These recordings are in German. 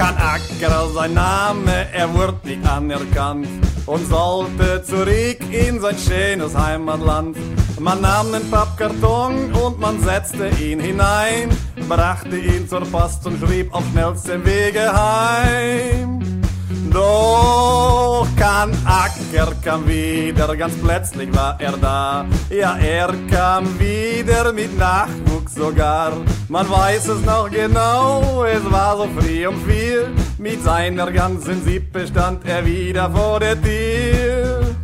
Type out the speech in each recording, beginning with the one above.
kein Acker sein Name, er wird nicht anerkannt und sollte zurück in sein schönes Heimatland. Man nahm den Pappkarton und man setzte ihn hinein, brachte ihn zur Post und schrieb auf schnellstem Wege heim. Doch kein Acker kam wieder, ganz plötzlich war er da. Ja, er kam wieder mit Nachwuchs sogar. Man weiß es noch genau, es war so früh um vier. Mit seiner ganzen Sippe stand er wieder vor der Tür.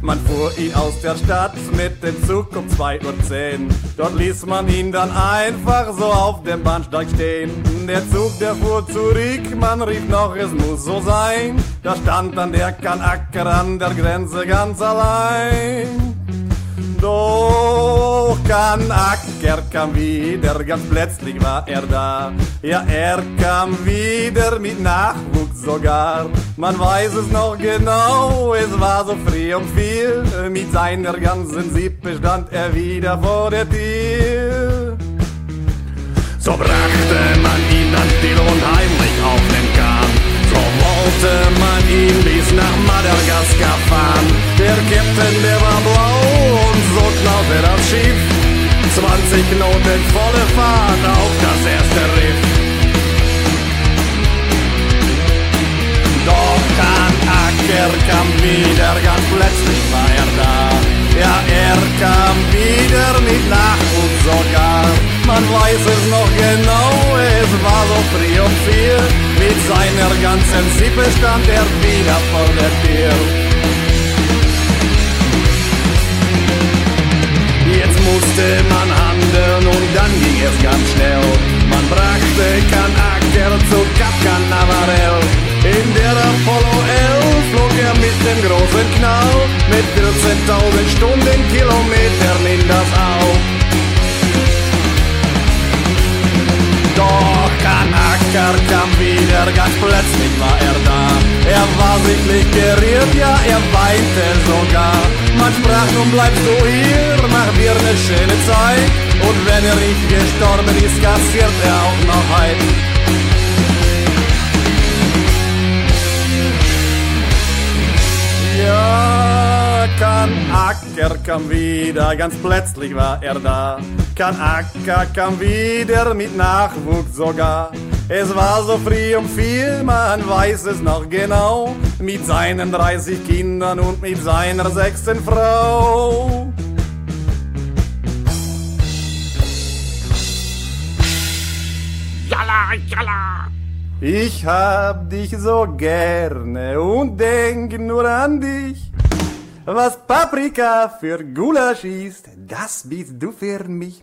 Man fuhr ihn aus der Stadt mit dem Zug um 2.10 Uhr. Dort ließ man ihn dann einfach so auf dem Bahnsteig stehen. Der Zug, der fuhr zurück, man rief noch, es muss so sein. Da stand dann der Kanacker an der Grenze ganz allein. Doch kein Acker kam wieder, ganz plötzlich war er da. Ja, er kam wieder mit Nachwuchs sogar. Man weiß es noch genau, es war so früh um vier. Mit seiner ganzen Sippe stand er wieder vor der Tür. So brachte man ihn dann still und 20 Knoten volle Fahrt auf das erste Riff. Doch kein Acker kam wieder, ganz plötzlich war er da. Ja, er kam wieder mit Nachwuchs sogar. Man weiß es noch genau, es war so um vier. Mit seiner ganzen Sippe stand er wieder vor der Tür. Mit dem großen Knall. Mit 14.000 Stundenkilometern in das Au. Doch Kanaker kam wieder, ganz plötzlich war er da. Er war sichtlich gerührt, ja, er weinte sogar. Man sprach, nun bleibst du hier, mach dir ne schöne Zeit. Und wenn er nicht gestorben ist, kassiert er auch Acker kam wieder, ganz plötzlich war er da. Kein Acker kam wieder mit Nachwuchs sogar. Es war so früh um vier, man weiß es noch genau. Mit seinen 30 Kindern und mit seiner sechsten Frau. Jalla, jalla. Ich hab dich so gerne und denk nur an dich. Was Paprika für Gulasch ist, das bist du für mich.